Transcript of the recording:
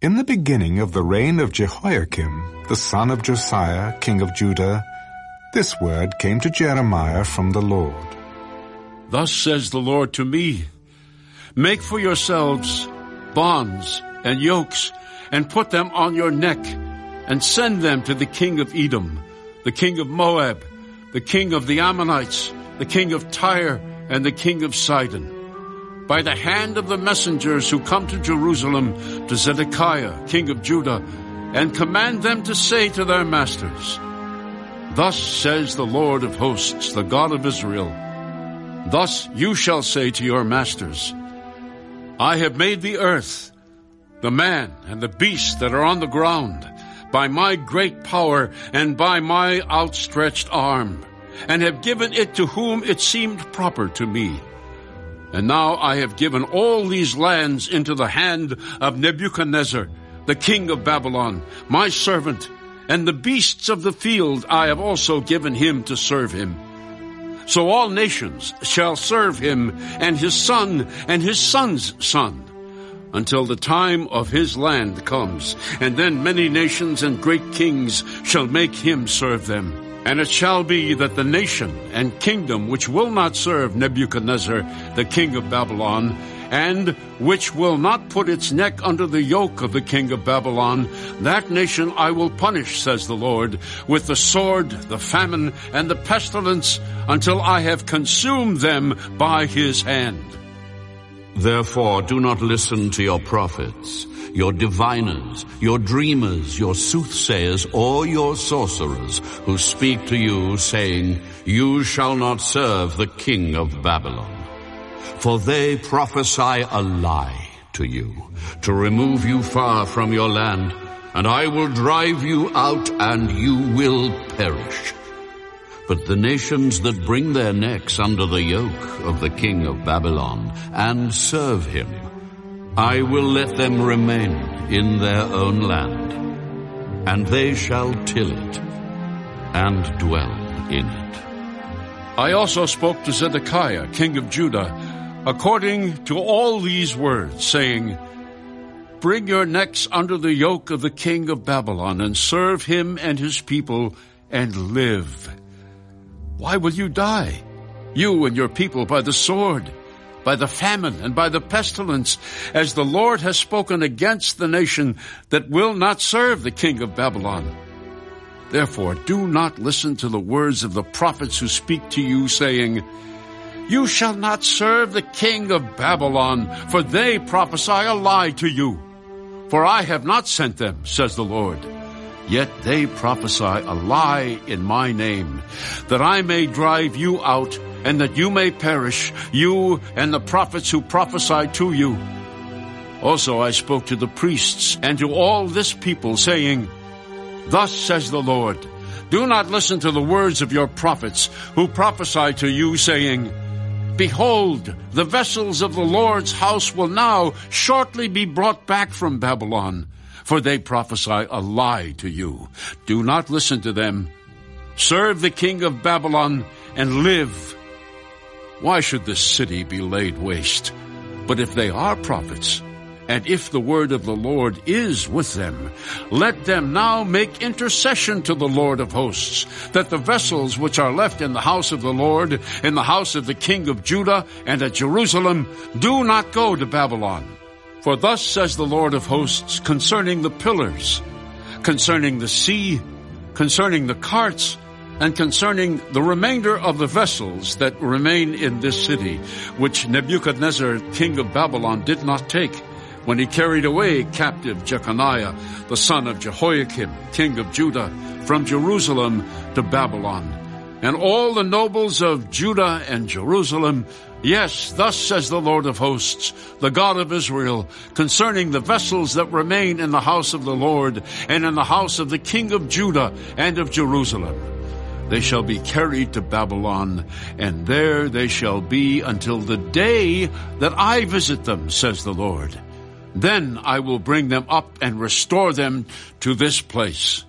In the beginning of the reign of Jehoiakim, the son of Josiah, king of Judah, this word came to Jeremiah from the Lord. Thus says the Lord to me, Make for yourselves bonds and yokes, and put them on your neck, and send them to the king of Edom, the king of Moab, the king of the Ammonites, the king of Tyre, and the king of Sidon by the hand of the messengers who come to Jerusalem to Zedekiah, king of Judah, and command them to say to their masters, Thus says the Lord of hosts, the God of Israel, Thus you shall say to your masters, I have made the earth, the man and the beast that are on the ground, by my great power and by my outstretched arm, and have given it to whom it seemed proper to me. And now I have given all these lands into the hand of Nebuchadnezzar, the king of Babylon, my servant, and the beasts of the field I have also given him to serve him. So all nations shall serve him and his son and his son's son until the time of his land comes, and then many nations and great kings shall make him serve them. And it shall be that the nation and kingdom which will not serve Nebuchadnezzar, the king of Babylon, and which will not put its neck under the yoke of the king of Babylon, that nation I will punish, says the Lord, with the sword, the famine, and the pestilence, until I have consumed them by his hand. Therefore do not listen to your prophets your diviners, your dreamers, your soothsayers, or your sorcerers, who speak to you, saying, You shall not serve the king of Babylon. For they prophesy a lie to you, to remove you far from your land, and I will drive you out, and you will perish. But the nations that bring their necks under the yoke of the king of Babylon, and serve him, I will let them remain in their own land, and they shall till it and dwell in it. I also spoke to Zedekiah, king of Judah, according to all these words, saying, Bring your necks under the yoke of the king of Babylon, and serve him and his people, and live. Why will you die, you and your people, by the sword? by the famine and by the pestilence, as the Lord has spoken against the nation that will not serve the king of Babylon. Therefore, do not listen to the words of the prophets who speak to you, saying, You shall not serve the king of Babylon, for they prophesy a lie to you. For I have not sent them, says the Lord. Yet they prophesy a lie in my name, that I may drive you out and that you may perish, you and the prophets who prophesy to you. Also I spoke to the priests and to all this people, saying, Thus says the Lord, do not listen to the words of your prophets who prophesy to you, saying, Behold, the vessels of the Lord's house will now shortly be brought back from Babylon, for they prophesy a lie to you. Do not listen to them. Serve the king of Babylon and live. Why should this city be laid waste? But if they are prophets, and if the word of the Lord is with them, let them now make intercession to the Lord of hosts, that the vessels which are left in the house of the Lord, in the house of the king of Judah, and at Jerusalem, do not go to Babylon. For thus says the Lord of hosts concerning the pillars, concerning the sea, concerning the carts, and concerning the remainder of the vessels that remain in this city, which Nebuchadnezzar, king of Babylon, did not take, when he carried away captive Jeconiah, the son of Jehoiakim, king of Judah, from Jerusalem to Babylon. And all the nobles of Judah and Jerusalem, yes, thus says the Lord of hosts, the God of Israel, concerning the vessels that remain in the house of the Lord, and in the house of the king of Judah and of Jerusalem. They shall be carried to Babylon, and there they shall be until the day that I visit them, says the Lord. Then I will bring them up and restore them to this place.